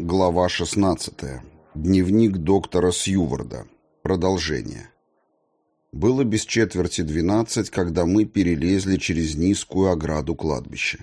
Глава 16. Дневник доктора Сьюварда. Продолжение. Было без четверти двенадцать, когда мы перелезли через низкую ограду кладбища.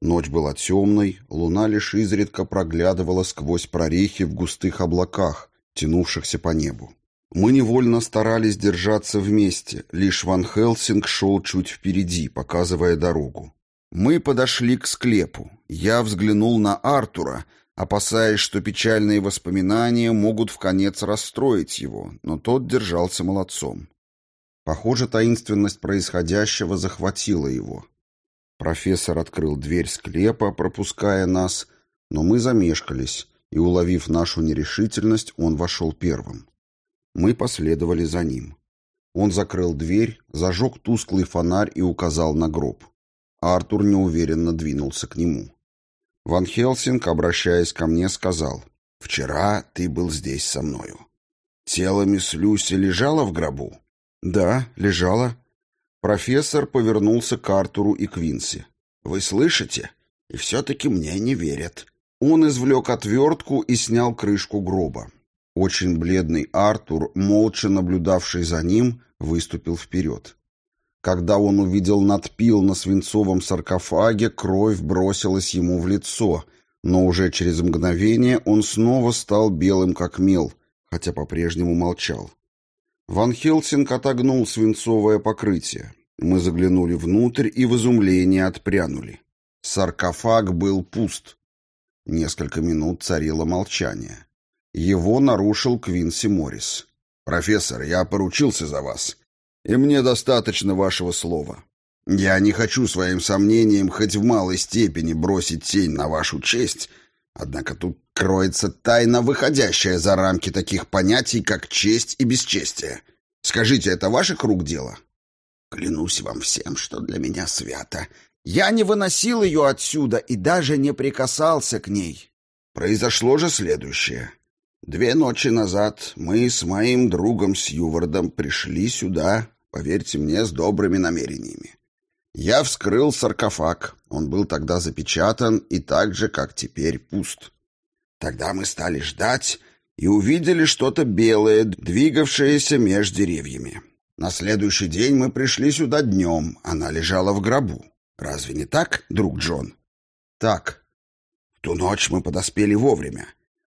Ночь была темной, луна лишь изредка проглядывала сквозь прорехи в густых облаках, тянувшихся по небу. Мы невольно старались держаться вместе, лишь Ван Хелсинг шел чуть впереди, показывая дорогу. Мы подошли к склепу. Я взглянул на Артура — опасаясь, что печальные воспоминания могут в конец расстроить его, но тот держался молодцом. Похоже, таинственность происходящего захватила его. Профессор открыл дверь склепа, пропуская нас, но мы замешкались, и, уловив нашу нерешительность, он вошел первым. Мы последовали за ним. Он закрыл дверь, зажег тусклый фонарь и указал на гроб. Артур неуверенно двинулся к нему. Ван Хелсинг, обращаясь ко мне, сказал, «Вчера ты был здесь со мною. Тело мисс Люси лежало в гробу?» «Да, лежало». Профессор повернулся к Артуру и Квинси. «Вы слышите? И все-таки мне не верят». Он извлек отвертку и снял крышку гроба. Очень бледный Артур, молча наблюдавший за ним, выступил вперед. Когда он увидел надпил на свинцовом саркофаге, кровь бросилась ему в лицо, но уже через мгновение он снова стал белым как мел, хотя по-прежнему молчал. Ван Хелсинг отогнул свинцовое покрытие. Мы заглянули внутрь и в изумлении отпрянули. Саркофаг был пуст. Несколько минут царило молчание. Его нарушил Квинси Моррис. «Профессор, я поручился за вас и мне достаточно вашего слова. Я не хочу своим сомнением хоть в малой степени бросить тень на вашу честь, однако тут кроется тайна, выходящая за рамки таких понятий, как честь и бесчестие. Скажите, это ваших рук дело? Клянусь вам всем, что для меня свято. Я не выносил ее отсюда и даже не прикасался к ней. Произошло же следующее. Две ночи назад мы с моим другом Сьювардом пришли сюда, поверьте мне, с добрыми намерениями. Я вскрыл саркофаг. Он был тогда запечатан и так же, как теперь, пуст. Тогда мы стали ждать и увидели что-то белое, двигавшееся между деревьями. На следующий день мы пришли сюда днем. Она лежала в гробу. Разве не так, друг Джон? Так. В ту ночь мы подоспели вовремя.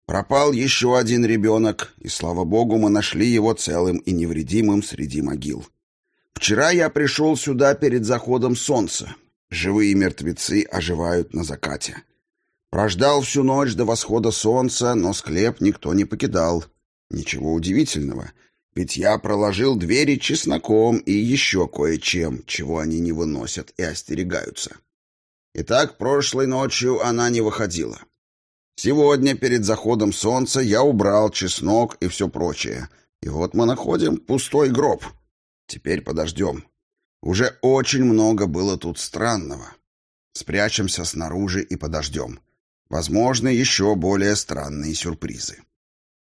Пропал еще один ребенок, и, слава богу, мы нашли его целым и невредимым среди могил. Вчера я пришел сюда перед заходом солнца. Живые мертвецы оживают на закате. Прождал всю ночь до восхода солнца, но склеп никто не покидал. Ничего удивительного, ведь я проложил двери чесноком и еще кое-чем, чего они не выносят и остерегаются. Итак, прошлой ночью она не выходила. Сегодня перед заходом солнца я убрал чеснок и все прочее. И вот мы находим пустой гроб. Теперь подождем. Уже очень много было тут странного. Спрячемся снаружи и подождем. Возможно, еще более странные сюрпризы.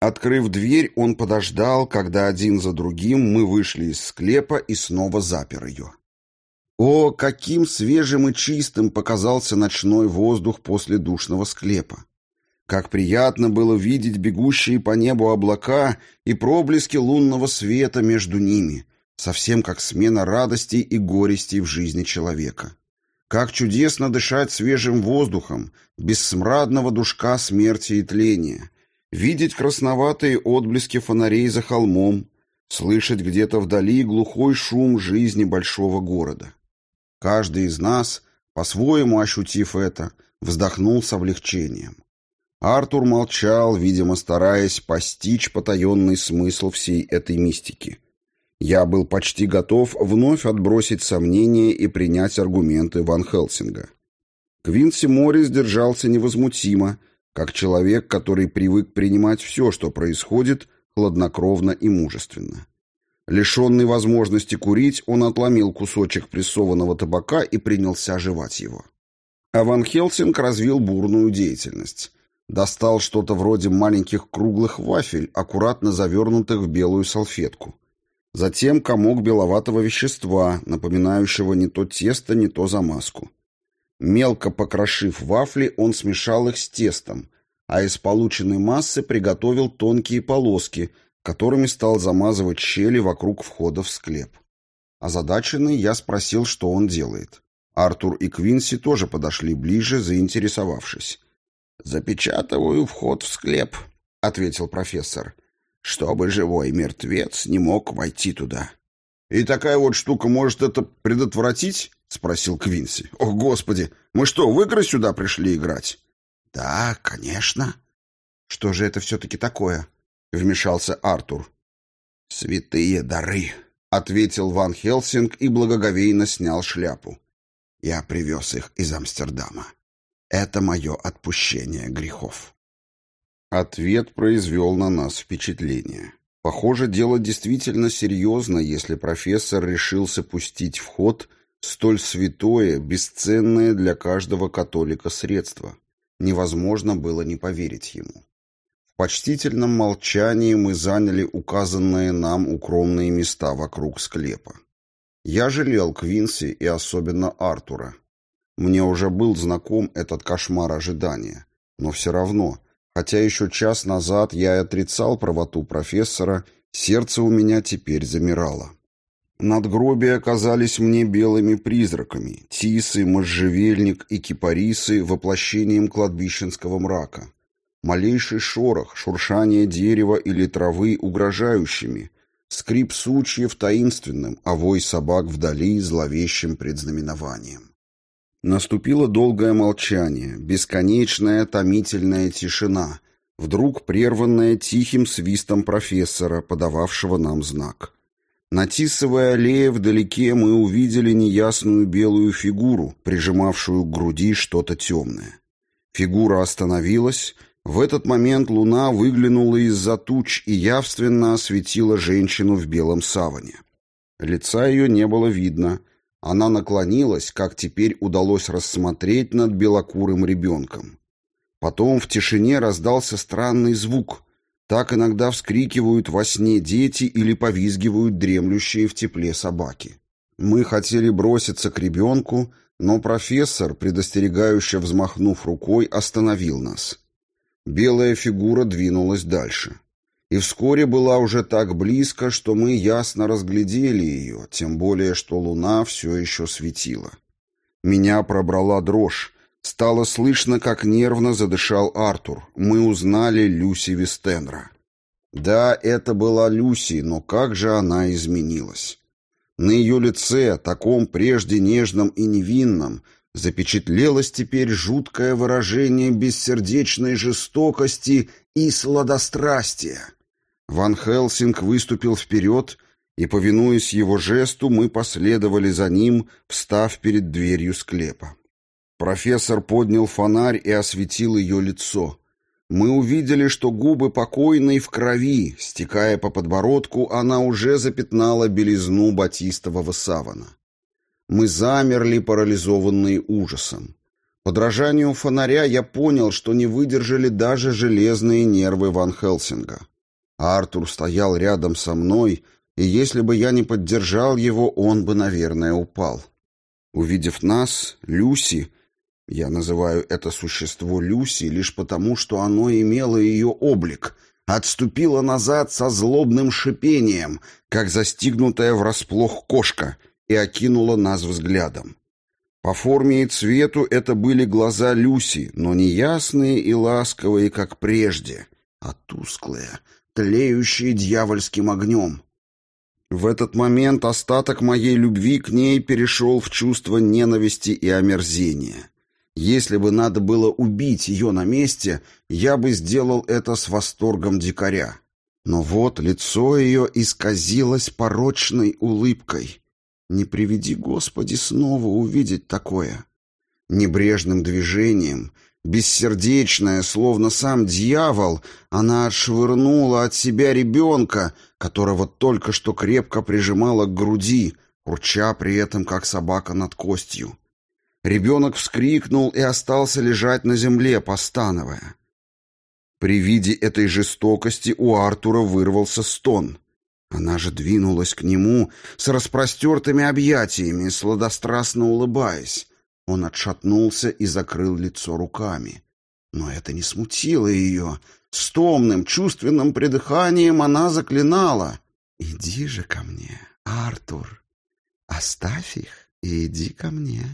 Открыв дверь, он подождал, когда один за другим мы вышли из склепа и снова запер ее. О, каким свежим и чистым показался ночной воздух после душного склепа! Как приятно было видеть бегущие по небу облака и проблески лунного света между ними, совсем как смена радостей и горестей в жизни человека. Как чудесно дышать свежим воздухом, без смрадного душка смерти и тления, видеть красноватые отблески фонарей за холмом, слышать где-то вдали глухой шум жизни большого города. Каждый из нас, по-своему ощутив это, вздохнул с облегчением. Артур молчал, видимо, стараясь постичь потаенный смысл всей этой мистики. Я был почти готов вновь отбросить сомнения и принять аргументы Ван Хелсинга. Квинси Моррис держался невозмутимо, как человек, который привык принимать все, что происходит, хладнокровно и мужественно. Лишенный возможности курить, он отломил кусочек прессованного табака и принялся жевать его. А Ван Хелсинг развил бурную деятельность. Достал что-то вроде маленьких круглых вафель, аккуратно завернутых в белую салфетку. Затем комок беловатого вещества, напоминающего не то тесто, не то замазку. Мелко покрошив вафли, он смешал их с тестом, а из полученной массы приготовил тонкие полоски, которыми стал замазывать щели вокруг входа в склеп. Озадаченный я спросил, что он делает. Артур и Квинси тоже подошли ближе, заинтересовавшись. «Запечатываю вход в склеп», — ответил профессор, «чтобы живой мертвец не мог войти туда». «И такая вот штука может это предотвратить?» — спросил Квинси. «О, Господи! Мы что, в игры сюда пришли играть?» «Да, конечно». «Что же это все-таки такое?» — вмешался Артур. «Святые дары», — ответил Ван Хелсинг и благоговейно снял шляпу. «Я привез их из Амстердама. Это мое отпущение грехов». Ответ произвел на нас впечатление. Похоже, дело действительно серьезно, если профессор решился пустить в ход столь святое, бесценное для каждого католика средство. Невозможно было не поверить ему. В почтительном молчании мы заняли указанные нам укромные места вокруг склепа. Я жалел Квинси и особенно Артура. Мне уже был знаком этот кошмар ожидания, но все равно – Хотя еще час назад я и отрицал правоту профессора, сердце у меня теперь замирало. Надгробия оказались мне белыми призраками, тисы, можжевельник и кипарисы воплощением кладбищенского мрака. Малейший шорох, шуршание дерева или травы угрожающими, скрип сучьев таинственным, а вой собак вдали зловещим предзнаменованием. Наступило долгое молчание, бесконечная томительная тишина, вдруг прерванная тихим свистом профессора, подававшего нам знак. На Тисовой аллее вдалеке мы увидели неясную белую фигуру, прижимавшую к груди что-то темное. Фигура остановилась. В этот момент луна выглянула из-за туч и явственно осветила женщину в белом саване. Лица ее не было видно, она наклонилась, как теперь удалось рассмотреть над белокурым ребенком. Потом в тишине раздался странный звук. Так иногда вскрикивают во сне дети или повизгивают дремлющие в тепле собаки. Мы хотели броситься к ребенку, но профессор, предостерегающе взмахнув рукой, остановил нас. Белая фигура двинулась дальше и вскоре была уже так близко, что мы ясно разглядели ее, тем более, что луна все еще светила. Меня пробрала дрожь. Стало слышно, как нервно задышал Артур. Мы узнали Люси Вестенра. Да, это была Люси, но как же она изменилась. На ее лице, таком прежде нежном и невинном, запечатлелось теперь жуткое выражение бессердечной жестокости и сладострастия. Ван Хелсинг выступил вперед, и, повинуясь его жесту, мы последовали за ним, встав перед дверью склепа. Профессор поднял фонарь и осветил ее лицо. Мы увидели, что губы покойной в крови, стекая по подбородку, она уже запятнала белизну батистового савана. Мы замерли, парализованные ужасом. По дрожанию фонаря я понял, что не выдержали даже железные нервы Ван Хелсинга. Артур стоял рядом со мной, и если бы я не поддержал его, он бы, наверное, упал. Увидев нас, Люси, я называю это существо Люси лишь потому, что оно имело ее облик, отступило назад со злобным шипением, как застигнутая врасплох кошка, и окинула нас взглядом. По форме и цвету это были глаза Люси, но не ясные и ласковые, как прежде, а тусклые, тлеющие дьявольским огнем. В этот момент остаток моей любви к ней перешел в чувство ненависти и омерзения. Если бы надо было убить ее на месте, я бы сделал это с восторгом дикаря. Но вот лицо ее исказилось порочной улыбкой. Не приведи, Господи, снова увидеть такое. Небрежным движением Бессердечная, словно сам дьявол, она отшвырнула от себя ребенка, которого только что крепко прижимала к груди, урча при этом, как собака над костью. Ребенок вскрикнул и остался лежать на земле, постановая. При виде этой жестокости у Артура вырвался стон. Она же двинулась к нему с распростертыми объятиями, сладострастно улыбаясь. Он отшатнулся и закрыл лицо руками. Но это не смутило ее. С томным, чувственным придыханием она заклинала. «Иди же ко мне, Артур. Оставь их и иди ко мне.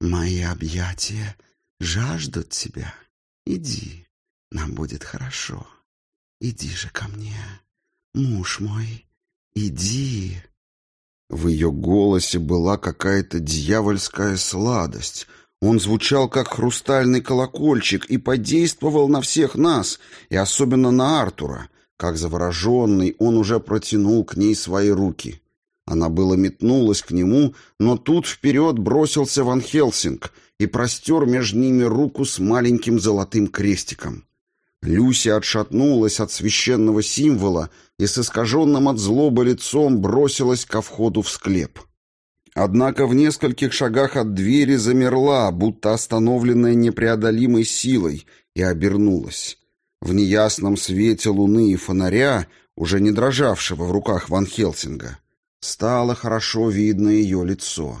Мои объятия жаждут тебя. Иди, нам будет хорошо. Иди же ко мне, муж мой, иди». В ее голосе была какая-то дьявольская сладость. Он звучал как хрустальный колокольчик и подействовал на всех нас, и особенно на Артура. Как завороженный, он уже протянул к ней свои руки. Она было метнулась к нему, но тут вперед бросился Ван Хелсинг и простер между ними руку с маленьким золотым крестиком. Люси отшатнулась от священного символа и с искаженным от злобы лицом бросилась ко входу в склеп. Однако в нескольких шагах от двери замерла, будто остановленная непреодолимой силой, и обернулась. В неясном свете луны и фонаря, уже не дрожавшего в руках Ван Хелсинга, стало хорошо видно ее лицо.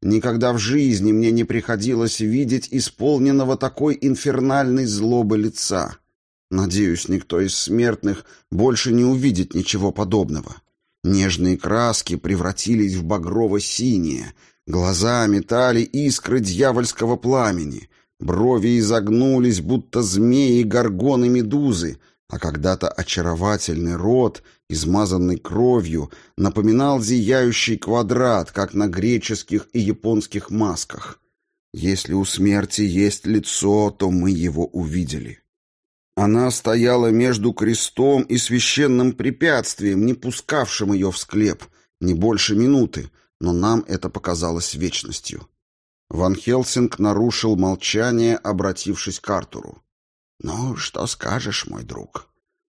Никогда в жизни мне не приходилось видеть исполненного такой инфернальной злобы лица. Надеюсь, никто из смертных больше не увидит ничего подобного. Нежные краски превратились в багрово-синие, глаза метали искры дьявольского пламени, брови изогнулись, будто змеи, горгоны, медузы, а когда-то очаровательный рот, измазанный кровью, напоминал зияющий квадрат, как на греческих и японских масках. Если у смерти есть лицо, то мы его увидели. Она стояла между крестом и священным препятствием, не пускавшим ее в склеп, не больше минуты, но нам это показалось вечностью. Ван Хелсинг нарушил молчание, обратившись к Артуру. «Ну, что скажешь, мой друг?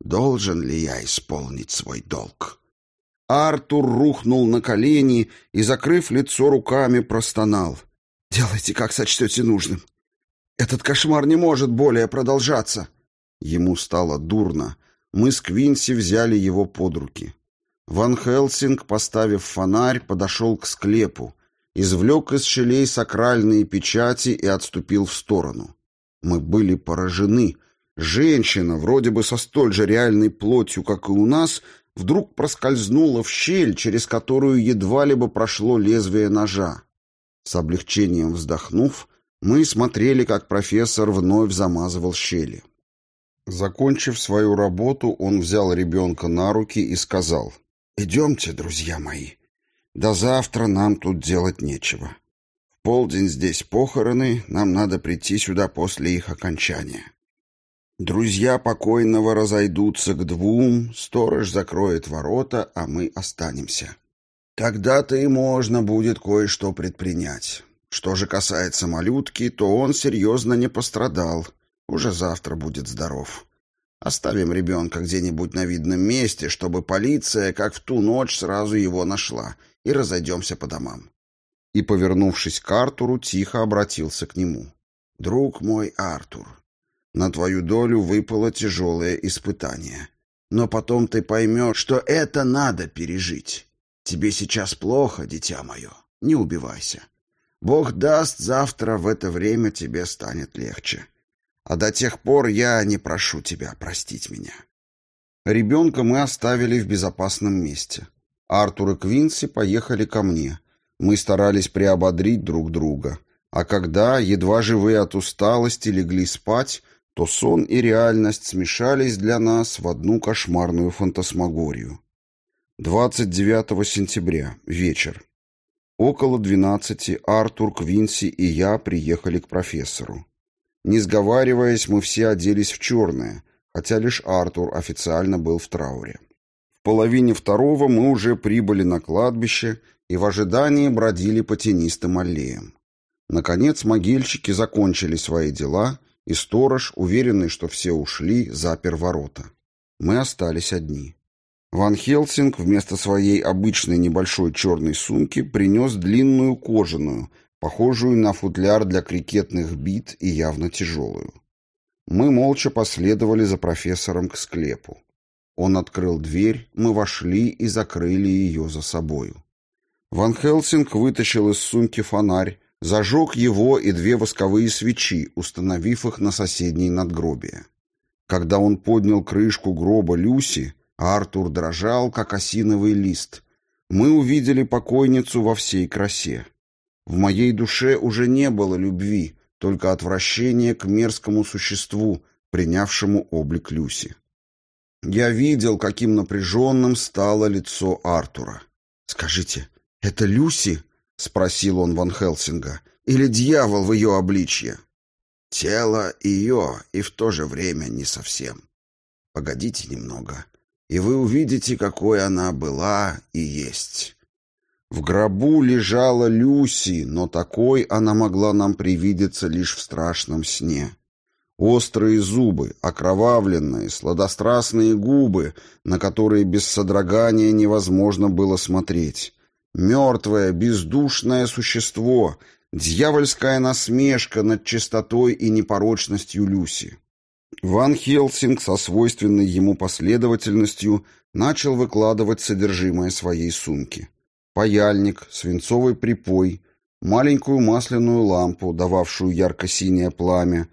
Должен ли я исполнить свой долг?» Артур рухнул на колени и, закрыв лицо руками, простонал. «Делайте, как сочтете нужным. Этот кошмар не может более продолжаться». Ему стало дурно. Мы с Квинси взяли его под руки. Ван Хелсинг, поставив фонарь, подошел к склепу, извлек из щелей сакральные печати и отступил в сторону. Мы были поражены. Женщина, вроде бы со столь же реальной плотью, как и у нас, вдруг проскользнула в щель, через которую едва ли бы прошло лезвие ножа. С облегчением вздохнув, мы смотрели, как профессор вновь замазывал щели. Закончив свою работу, он взял ребенка на руки и сказал, «Идемте, друзья мои. До завтра нам тут делать нечего. В полдень здесь похороны, нам надо прийти сюда после их окончания. Друзья покойного разойдутся к двум, сторож закроет ворота, а мы останемся. Тогда-то и можно будет кое-что предпринять. Что же касается малютки, то он серьезно не пострадал». Уже завтра будет здоров. Оставим ребенка где-нибудь на видном месте, чтобы полиция, как в ту ночь, сразу его нашла, и разойдемся по домам. И, повернувшись к Артуру, тихо обратился к нему. «Друг мой Артур, на твою долю выпало тяжелое испытание. Но потом ты поймешь, что это надо пережить. Тебе сейчас плохо, дитя мое, не убивайся. Бог даст, завтра в это время тебе станет легче. А до тех пор я не прошу тебя простить меня. Ребенка мы оставили в безопасном месте. Артур и Квинси поехали ко мне. Мы старались приободрить друг друга. А когда, едва живые от усталости, легли спать, то сон и реальность смешались для нас в одну кошмарную фантасмагорию. 29 сентября. Вечер. Около 12 Артур, Квинси и я приехали к профессору. Не сговариваясь, мы все оделись в черное, хотя лишь Артур официально был в трауре. В половине второго мы уже прибыли на кладбище и в ожидании бродили по тенистым аллеям. Наконец могильщики закончили свои дела, и сторож, уверенный, что все ушли, запер ворота. Мы остались одни. Ван Хелсинг вместо своей обычной небольшой черной сумки принес длинную кожаную, похожую на футляр для крикетных бит и явно тяжелую. Мы молча последовали за профессором к склепу. Он открыл дверь, мы вошли и закрыли ее за собою. Ван Хелсинг вытащил из сумки фонарь, Зажег его и две восковые свечи, установив их на соседней надгробие. Когда он поднял крышку гроба Люси, Артур дрожал, как осиновый лист. Мы увидели покойницу во всей красе. В моей душе уже не было любви, только отвращение к мерзкому существу, принявшему облик Люси. Я видел, каким напряженным стало лицо Артура. «Скажите, это Люси?» — спросил он Ван Хелсинга. «Или дьявол в ее обличье?» «Тело ее, и в то же время не совсем. Погодите немного, и вы увидите, какой она была и есть». В гробу лежала Люси, но такой она могла нам привидеться лишь в страшном сне. Острые зубы, окровавленные, сладострастные губы, на которые без содрогания невозможно было смотреть. Мертвое, бездушное существо, дьявольская насмешка над чистотой и непорочностью Люси. Ван Хелсинг со свойственной ему последовательностью начал выкладывать содержимое своей сумки паяльник, свинцовый припой, маленькую масляную лампу, дававшую ярко-синее пламя,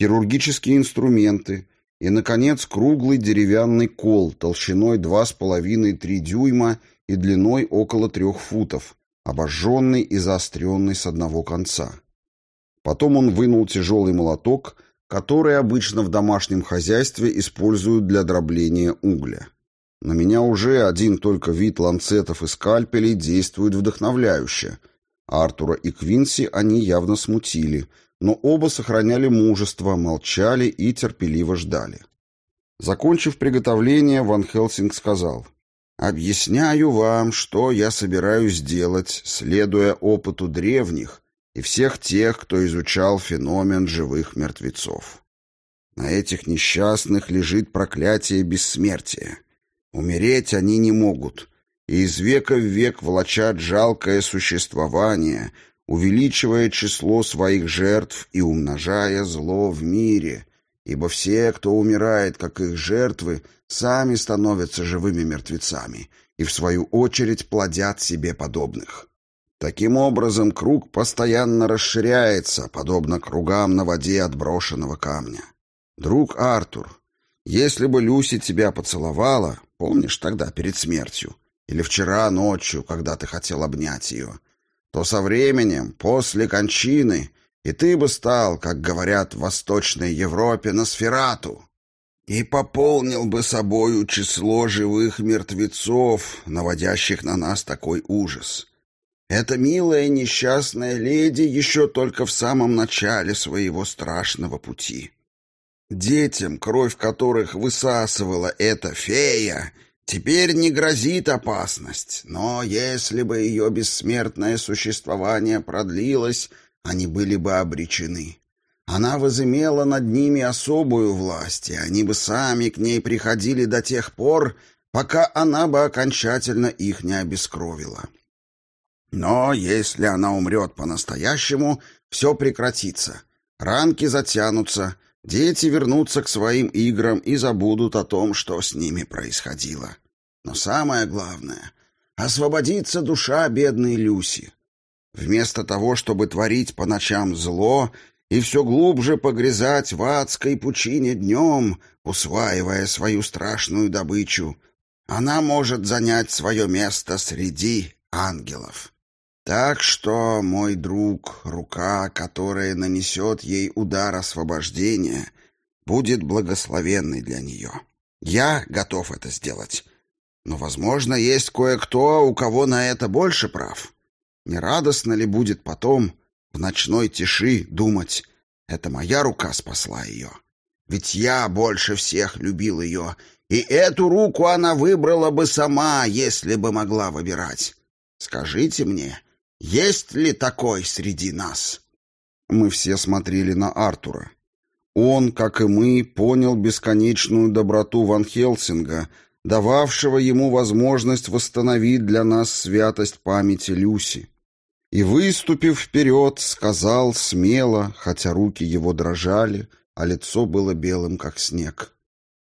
хирургические инструменты и, наконец, круглый деревянный кол толщиной 2,5-3 дюйма и длиной около 3 футов, обожженный и заостренный с одного конца. Потом он вынул тяжелый молоток, который обычно в домашнем хозяйстве используют для дробления угля. На меня уже один только вид ланцетов и скальпелей действует вдохновляюще. Артура и Квинси они явно смутили, но оба сохраняли мужество, молчали и терпеливо ждали. Закончив приготовление, Ван Хелсинг сказал, «Объясняю вам, что я собираюсь делать, следуя опыту древних и всех тех, кто изучал феномен живых мертвецов. На этих несчастных лежит проклятие бессмертия. Умереть они не могут, и из века в век влачат жалкое существование, увеличивая число своих жертв и умножая зло в мире, ибо все, кто умирает, как их жертвы, сами становятся живыми мертвецами и, в свою очередь, плодят себе подобных. Таким образом, круг постоянно расширяется, подобно кругам на воде отброшенного камня. Друг Артур, если бы Люси тебя поцеловала, помнишь тогда, перед смертью, или вчера ночью, когда ты хотел обнять ее, то со временем, после кончины, и ты бы стал, как говорят в Восточной Европе, на сферату, и пополнил бы собою число живых мертвецов, наводящих на нас такой ужас. Эта милая несчастная леди еще только в самом начале своего страшного пути. Детям, кровь которых высасывала эта фея, теперь не грозит опасность, но если бы ее бессмертное существование продлилось, они были бы обречены. Она возымела над ними особую власть, и они бы сами к ней приходили до тех пор, пока она бы окончательно их не обескровила. Но если она умрет по-настоящему, все прекратится. Ранки затянутся, Дети вернутся к своим играм и забудут о том, что с ними происходило. Но самое главное — освободится душа бедной Люси. Вместо того, чтобы творить по ночам зло и все глубже погрязать в адской пучине днем, усваивая свою страшную добычу, она может занять свое место среди ангелов. Так что, мой друг, рука, которая нанесет ей удар освобождения, будет благословенной для нее. Я готов это сделать. Но, возможно, есть кое-кто, у кого на это больше прав. Не радостно ли будет потом, в ночной тиши, думать, это моя рука спасла ее? Ведь я больше всех любил ее, и эту руку она выбрала бы сама, если бы могла выбирать. Скажите мне, есть ли такой среди нас?» Мы все смотрели на Артура. Он, как и мы, понял бесконечную доброту Ван Хелсинга, дававшего ему возможность восстановить для нас святость памяти Люси. И, выступив вперед, сказал смело, хотя руки его дрожали, а лицо было белым, как снег.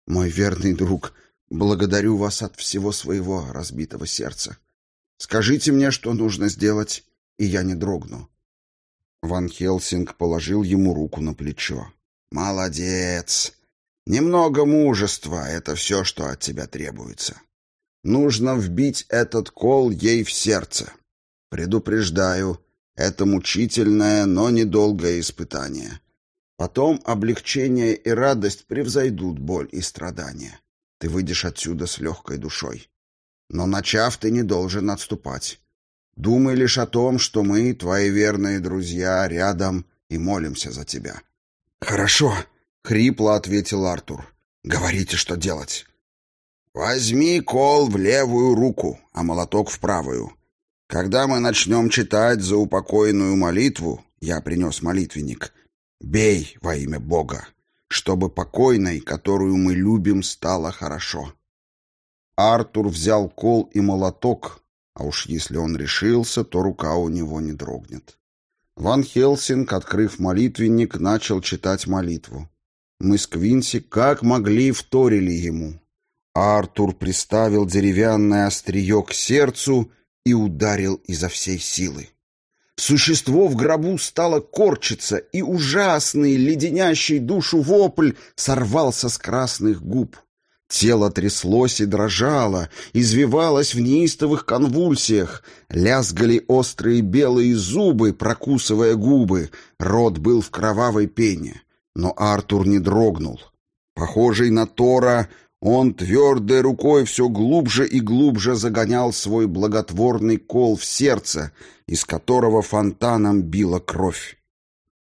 «Мой верный друг, благодарю вас от всего своего разбитого сердца. Скажите мне, что нужно сделать, и я не дрогну. Ван Хелсинг положил ему руку на плечо. «Молодец! Немного мужества — это все, что от тебя требуется. Нужно вбить этот кол ей в сердце. Предупреждаю, это мучительное, но недолгое испытание. Потом облегчение и радость превзойдут боль и страдания. Ты выйдешь отсюда с легкой душой. Но начав, ты не должен отступать. Думай лишь о том, что мы, твои верные друзья, рядом и молимся за тебя. «Хорошо», — хрипло ответил Артур. «Говорите, что делать». «Возьми кол в левую руку, а молоток в правую. Когда мы начнем читать за упокойную молитву, я принес молитвенник, бей во имя Бога, чтобы покойной, которую мы любим, стало хорошо. Артур взял кол и молоток, а уж если он решился, то рука у него не дрогнет. Ван Хелсинг, открыв молитвенник, начал читать молитву. Мы с Квинси как могли вторили ему. Артур приставил деревянное острие к сердцу и ударил изо всей силы. Существо в гробу стало корчиться, и ужасный, леденящий душу вопль сорвался с красных губ. Тело тряслось и дрожало, извивалось в неистовых конвульсиях, лязгали острые белые зубы, прокусывая губы, рот был в кровавой пене. Но Артур не дрогнул. Похожий на Тора, он твердой рукой все глубже и глубже загонял свой благотворный кол в сердце, из которого фонтаном била кровь.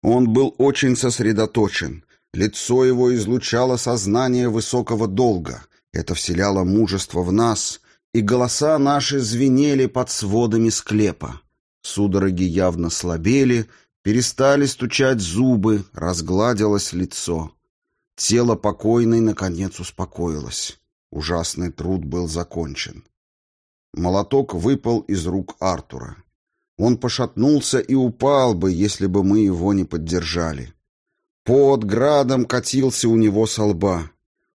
Он был очень сосредоточен. Лицо его излучало сознание высокого долга. Это вселяло мужество в нас, и голоса наши звенели под сводами склепа. Судороги явно слабели, перестали стучать зубы, разгладилось лицо. Тело покойной, наконец, успокоилось. Ужасный труд был закончен. Молоток выпал из рук Артура. Он пошатнулся и упал бы, если бы мы его не поддержали. Под градом катился у него со лба.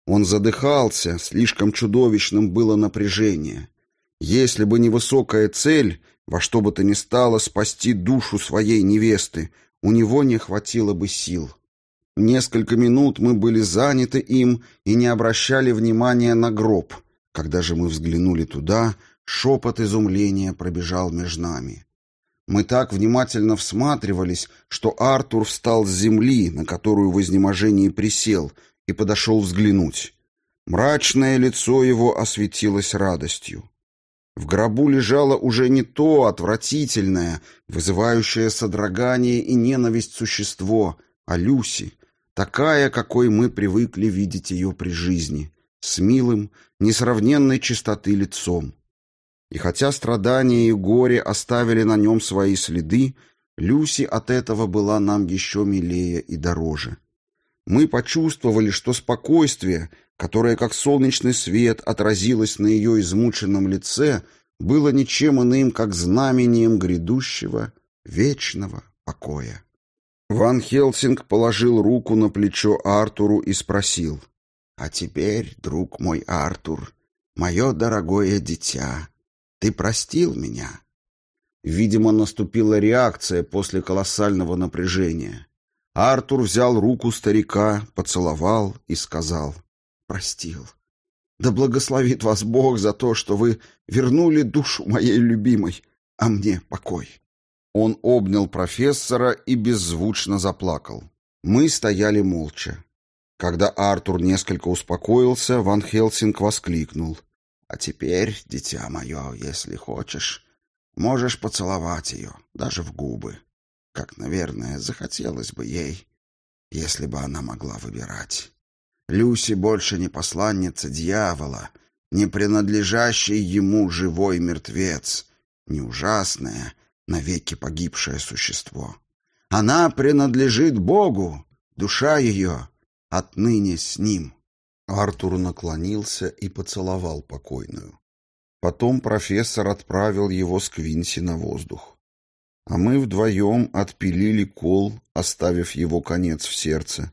Он задыхался, слишком чудовищным было напряжение. Если бы не высокая цель, во что бы то ни стало спасти душу своей невесты, у него не хватило бы сил. Несколько минут мы были заняты им и не обращали внимания на гроб. Когда же мы взглянули туда, шепот изумления пробежал между нами. Мы так внимательно всматривались, что Артур встал с земли, на которую в изнеможении присел, и подошел взглянуть. Мрачное лицо его осветилось радостью. В гробу лежало уже не то отвратительное, вызывающее содрогание и ненависть существо, а Люси, такая, какой мы привыкли видеть ее при жизни, с милым, несравненной чистоты лицом. И хотя страдания и горе оставили на нем свои следы, Люси от этого была нам еще милее и дороже. Мы почувствовали, что спокойствие, которое как солнечный свет отразилось на ее измученном лице, было ничем иным, как знамением грядущего вечного покоя. Ван Хелсинг положил руку на плечо Артуру и спросил. «А теперь, друг мой Артур, мое дорогое дитя, ты простил меня?» Видимо, наступила реакция после колоссального напряжения. Артур взял руку старика, поцеловал и сказал «Простил. Да благословит вас Бог за то, что вы вернули душу моей любимой, а мне покой». Он обнял профессора и беззвучно заплакал. Мы стояли молча. Когда Артур несколько успокоился, Ван Хелсинг воскликнул. «А теперь, дитя мое, если хочешь, можешь поцеловать ее, даже в губы, как, наверное, захотелось бы ей, если бы она могла выбирать. Люси больше не посланница дьявола, не принадлежащий ему живой мертвец, не ужасная, навеки погибшее существо. Она принадлежит Богу, душа ее отныне с ним. Артур наклонился и поцеловал покойную. Потом профессор отправил его с Квинси на воздух. А мы вдвоем отпилили кол, оставив его конец в сердце.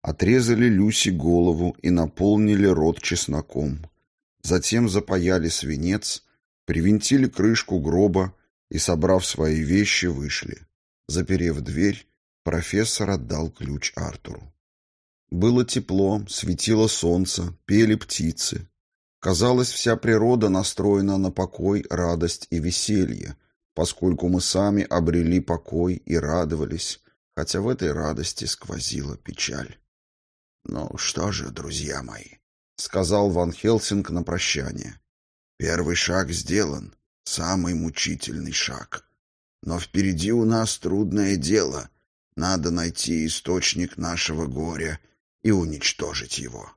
Отрезали Люси голову и наполнили рот чесноком. Затем запаяли свинец, привинтили крышку гроба и, собрав свои вещи, вышли. Заперев дверь, профессор отдал ключ Артуру. Было тепло, светило солнце, пели птицы. Казалось, вся природа настроена на покой, радость и веселье, поскольку мы сами обрели покой и радовались, хотя в этой радости сквозила печаль. «Ну что же, друзья мои», — сказал Ван Хелсинг на прощание. «Первый шаг сделан, самый мучительный шаг. Но впереди у нас трудное дело. Надо найти источник нашего горя и уничтожить его.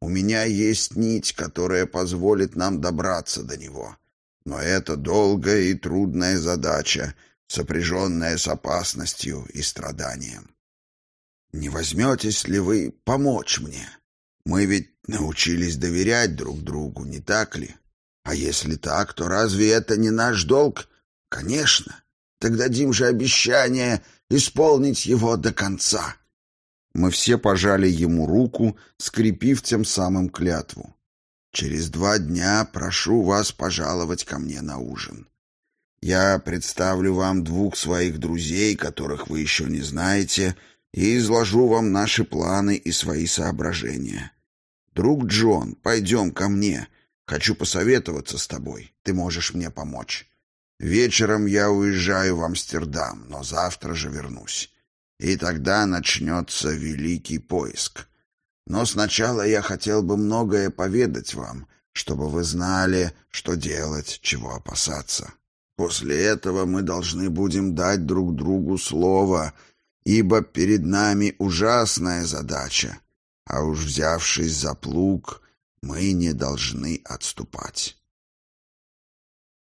У меня есть нить, которая позволит нам добраться до него. Но это долгая и трудная задача, сопряженная с опасностью и страданием. Не возьметесь ли вы помочь мне? Мы ведь научились доверять друг другу, не так ли? А если так, то разве это не наш долг? Конечно. Так дадим же обещание исполнить его до конца. Мы все пожали ему руку, скрепив тем самым клятву. Через два дня прошу вас пожаловать ко мне на ужин. Я представлю вам двух своих друзей, которых вы еще не знаете, и изложу вам наши планы и свои соображения. Друг Джон, пойдем ко мне. Хочу посоветоваться с тобой. Ты можешь мне помочь. Вечером я уезжаю в Амстердам, но завтра же вернусь. И тогда начнется великий поиск. Но сначала я хотел бы многое поведать вам, чтобы вы знали, что делать, чего опасаться. После этого мы должны будем дать друг другу слово, ибо перед нами ужасная задача, а уж взявшись за плуг, мы не должны отступать.